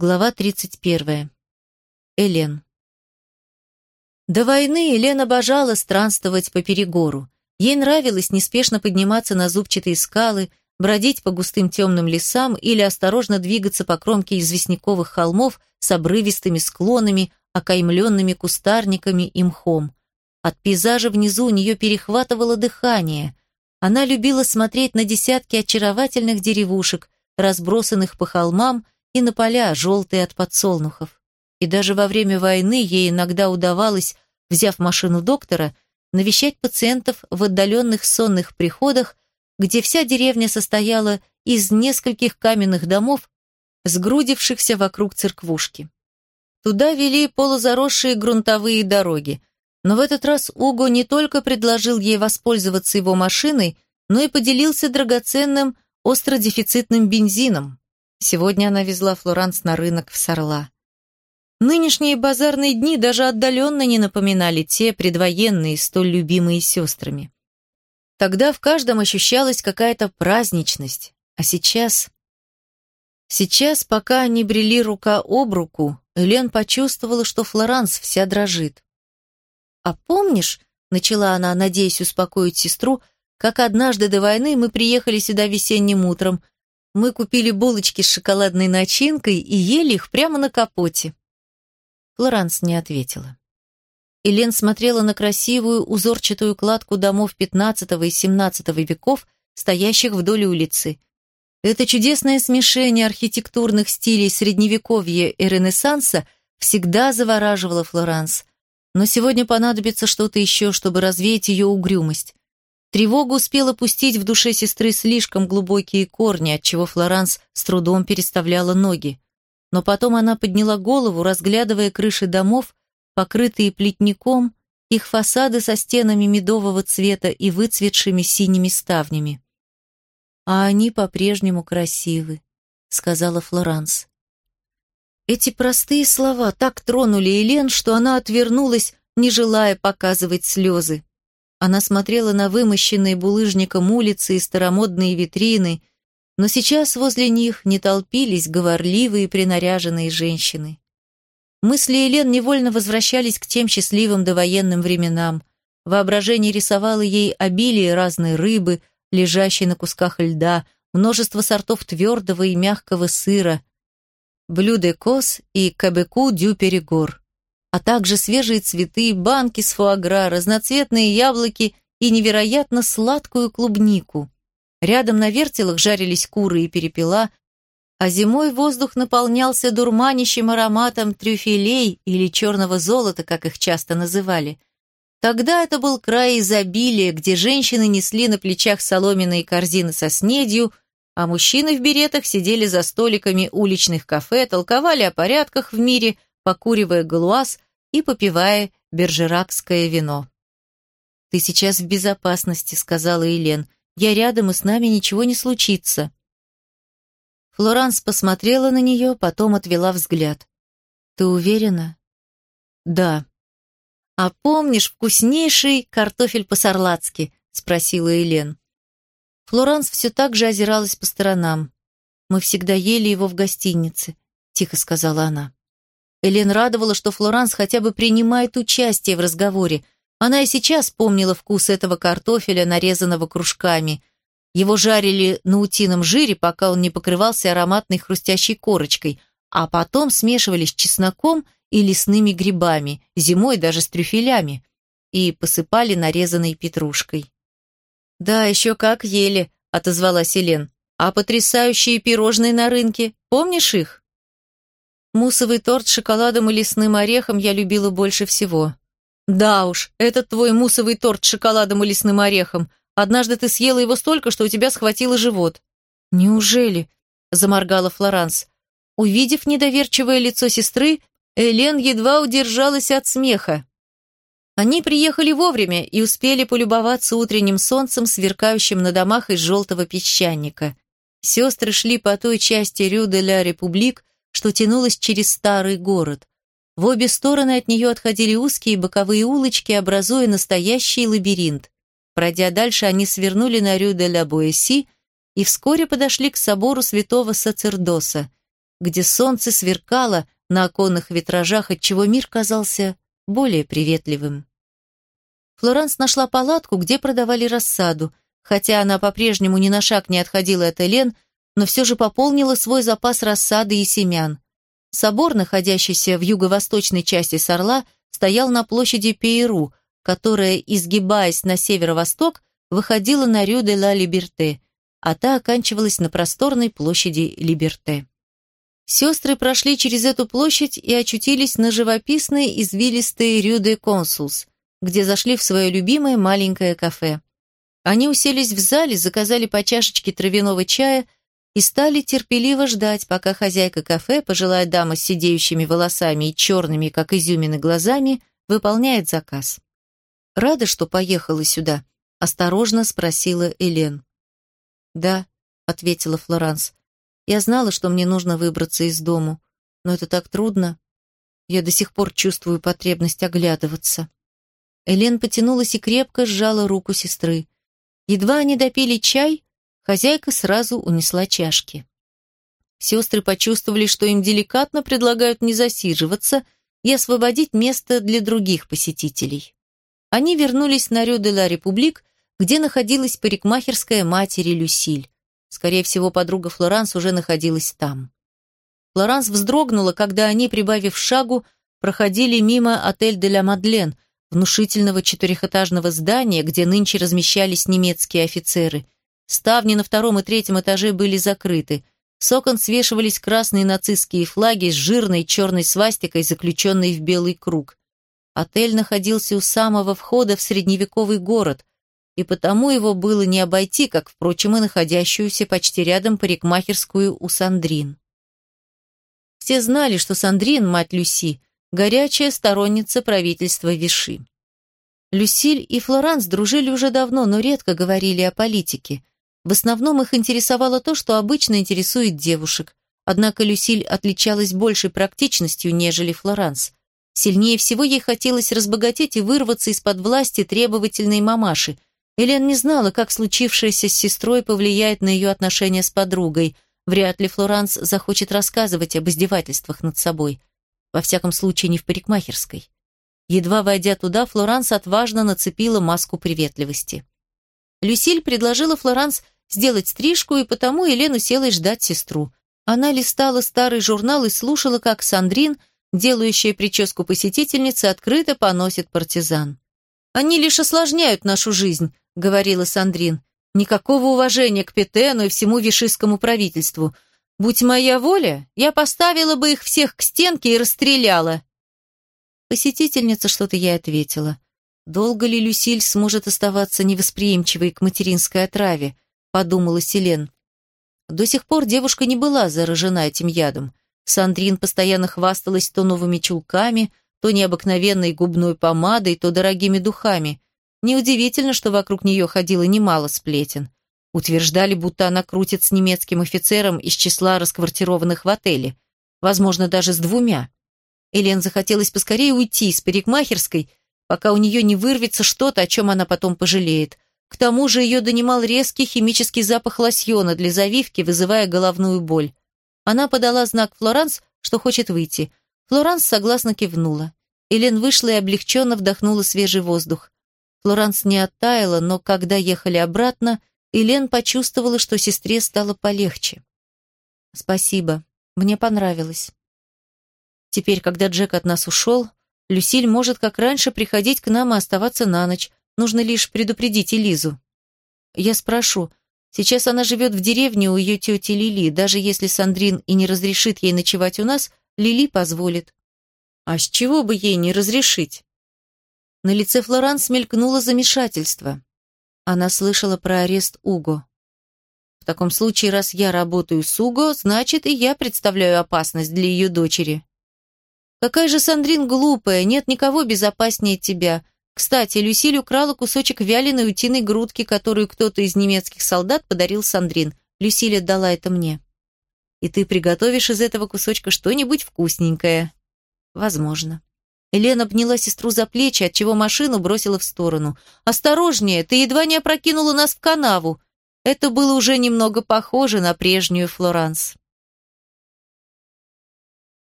Глава 31. Элен. До войны Элен обожала странствовать по перегору. Ей нравилось неспешно подниматься на зубчатые скалы, бродить по густым темным лесам или осторожно двигаться по кромке известняковых холмов с обрывистыми склонами, окаймленными кустарниками и мхом. От пейзажа внизу у нее перехватывало дыхание. Она любила смотреть на десятки очаровательных деревушек, разбросанных по холмам, и на поля, желтые от подсолнухов. И даже во время войны ей иногда удавалось, взяв машину доктора, навещать пациентов в отдаленных сонных приходах, где вся деревня состояла из нескольких каменных домов, сгрудившихся вокруг церквушки. Туда вели полузаросшие грунтовые дороги, но в этот раз Уго не только предложил ей воспользоваться его машиной, но и поделился драгоценным остродефицитным бензином. Сегодня она везла Флоранс на рынок в Сарла. Нынешние базарные дни даже отдаленно не напоминали те предвоенные, столь любимые сестрами. Тогда в каждом ощущалась какая-то праздничность, а сейчас... Сейчас, пока они брели рука об руку, Элен почувствовала, что Флоранс вся дрожит. «А помнишь, — начала она, надеясь успокоить сестру, — как однажды до войны мы приехали сюда весенним утром, мы купили булочки с шоколадной начинкой и ели их прямо на капоте. Флоранс не ответила. Элен смотрела на красивую узорчатую кладку домов XV и XVII веков, стоящих вдоль улицы. Это чудесное смешение архитектурных стилей Средневековья и Ренессанса всегда завораживало Флоранс. Но сегодня понадобится что-то еще, чтобы развеять ее угрюмость. Тревога успела пустить в душе сестры слишком глубокие корни, отчего Флоранс с трудом переставляла ноги. Но потом она подняла голову, разглядывая крыши домов, покрытые плетником, их фасады со стенами медового цвета и выцветшими синими ставнями. «А они по-прежнему красивы», — сказала Флоранс. Эти простые слова так тронули Елен, что она отвернулась, не желая показывать слезы. Она смотрела на вымощенные булыжником улицы и старомодные витрины, но сейчас возле них не толпились говорливые принаряженные женщины. Мысли Елен невольно возвращались к тем счастливым довоенным временам. Воображение рисовало ей обилие разной рыбы, лежащей на кусках льда, множество сортов твердого и мягкого сыра, блюде кос и кабеку дю перегор а также свежие цветы, банки с фуагра, разноцветные яблоки и невероятно сладкую клубнику. Рядом на вертелах жарились куры и перепела, а зимой воздух наполнялся дурманящим ароматом трюфелей или черного золота, как их часто называли. Тогда это был край изобилия, где женщины несли на плечах соломенные корзины со снедью, а мужчины в беретах сидели за столиками уличных кафе, толковали о порядках в мире – покуривая галуаз и попивая бержеракское вино. «Ты сейчас в безопасности», — сказала Елен. «Я рядом, и с нами ничего не случится». Флоранс посмотрела на нее, потом отвела взгляд. «Ты уверена?» «Да». «А помнишь вкуснейший картофель по-сарлацки?» — спросила Елен. Флоранс все так же озиралась по сторонам. «Мы всегда ели его в гостинице», — тихо сказала она. Элен радовала, что Флоранс хотя бы принимает участие в разговоре. Она и сейчас помнила вкус этого картофеля, нарезанного кружками. Его жарили на утином жире, пока он не покрывался ароматной хрустящей корочкой, а потом смешивали с чесноком и лесными грибами, зимой даже с трюфелями, и посыпали нарезанной петрушкой. «Да, еще как ели», — отозвалась Элен. «А потрясающие пирожные на рынке, помнишь их?» Муссовый торт с шоколадом и лесным орехом я любила больше всего. Да уж, этот твой муссовый торт с шоколадом и лесным орехом. Однажды ты съела его столько, что у тебя схватило живот. Неужели? Заморгала Флоранс. Увидев недоверчивое лицо сестры, Элен едва удержалась от смеха. Они приехали вовремя и успели полюбоваться утренним солнцем, сверкающим на домах из желтого песчаника. Сестры шли по той части Рю де ля Републик, что тянулась через старый город. В обе стороны от нее отходили узкие боковые улочки, образуя настоящий лабиринт. Пройдя дальше, они свернули на Рю де ла Буэси и вскоре подошли к собору святого Сацердоса. где солнце сверкало на оконных витражах, отчего мир казался более приветливым. Флоранс нашла палатку, где продавали рассаду, хотя она по-прежнему ни на шаг не отходила от Элен, но все же пополнила свой запас рассады и семян. Собор, находящийся в юго-восточной части Сорла, стоял на площади Пейру, которая, изгибаясь на северо-восток, выходила на Рю де ла Либерте, а та оканчивалась на просторной площади Либерте. Сестры прошли через эту площадь и очутились на живописной извилистой Рю де Консулс, где зашли в свое любимое маленькое кафе. Они уселись в зале, заказали по чашечке травяного чая и стали терпеливо ждать, пока хозяйка кафе, пожилая дама с сидеющими волосами и черными, как изюмины, глазами, выполняет заказ. «Рада, что поехала сюда?» – осторожно спросила Элен. «Да», – ответила Флоранс. Я знала, что мне нужно выбраться из дому, но это так трудно. Я до сих пор чувствую потребность оглядываться. Элен потянулась и крепко сжала руку сестры. Едва они допили чай, хозяйка сразу унесла чашки. Сестры почувствовали, что им деликатно предлагают не засиживаться и освободить место для других посетителей. Они вернулись на Рю де ла Републик, где находилась парикмахерская матери Люсиль. Скорее всего, подруга Флоранс уже находилась там. Флоранс вздрогнула, когда они, прибавив шагу, проходили мимо отель де ла Мадлен, внушительного четырехэтажного здания, где нынче размещались немецкие офицеры. Ставни на втором и третьем этаже были закрыты. С окон свешивались красные нацистские флаги с жирной черной свастикой, заключенной в белый круг. Отель находился у самого входа в средневековый город, и потому его было не обойти, как, впрочем, и находящуюся почти рядом парикмахерскую у Сандрин. Все знали, что Сандрин, мать Люси, горячая сторонница правительства Виши. Люсиль и Флоранс дружили уже давно, но редко говорили о политике. В основном их интересовало то, что обычно интересует девушек. Однако Люсиль отличалась большей практичностью, нежели Флоранс. Сильнее всего ей хотелось разбогатеть и вырваться из-под власти требовательной мамаши – Элен не знала, как случившееся с сестрой повлияет на ее отношения с подругой. Вряд ли Флоранс захочет рассказывать об издевательствах над собой. Во всяком случае, не в парикмахерской. Едва войдя туда, Флоранс отважно нацепила маску приветливости. Люсиль предложила Флоранс сделать стрижку, и потому Елен уселась ждать сестру. Она листала старый журнал и слушала, как Сандрин, делающая прическу посетительницы, открыто поносит партизан. «Они лишь осложняют нашу жизнь», говорила Сандрин. Никакого уважения к Петену и всему вишистскому правительству. Будь моя воля, я поставила бы их всех к стенке и расстреляла. Посетительница что-то ей ответила. Долго ли Люсиль сможет оставаться невосприимчивой к материнской отраве, подумала Селен. До сих пор девушка не была заражена этим ядом. Сандрин постоянно хвасталась то новыми чулками, то необыкновенной губной помадой, то дорогими духами. Неудивительно, что вокруг нее ходило немало сплетен. Утверждали, будто она крутит с немецким офицером из числа расквартированных в отеле. Возможно, даже с двумя. Элен захотелось поскорее уйти из парикмахерской, пока у нее не вырвется что-то, о чем она потом пожалеет. К тому же ее донимал резкий химический запах лосьона для завивки, вызывая головную боль. Она подала знак Флоранс, что хочет выйти. Флоранс согласно кивнула. Элен вышла и облегченно вдохнула свежий воздух. Флоранс не оттаяла, но когда ехали обратно, Элен почувствовала, что сестре стало полегче. «Спасибо, мне понравилось». Теперь, когда Джек от нас ушел, Люсиль может, как раньше, приходить к нам и оставаться на ночь. Нужно лишь предупредить Элизу. Я спрошу. Сейчас она живет в деревне у ее тети Лили. Даже если Сандрин и не разрешит ей ночевать у нас, Лили позволит. А с чего бы ей не разрешить? На лице Флоранс мелькнуло замешательство. Она слышала про арест Уго. В таком случае, раз я работаю с Уго, значит, и я представляю опасность для ее дочери. Какая же Сандрин глупая, нет никого безопаснее тебя. Кстати, Люсиль украла кусочек вяленой утиной грудки, которую кто-то из немецких солдат подарил Сандрин. Люсиль отдала это мне. И ты приготовишь из этого кусочка что-нибудь вкусненькое. Возможно. Елена обняла сестру за плечи, отчего машину бросила в сторону. «Осторожнее, ты едва не опрокинула нас в канаву!» Это было уже немного похоже на прежнюю Флоранс.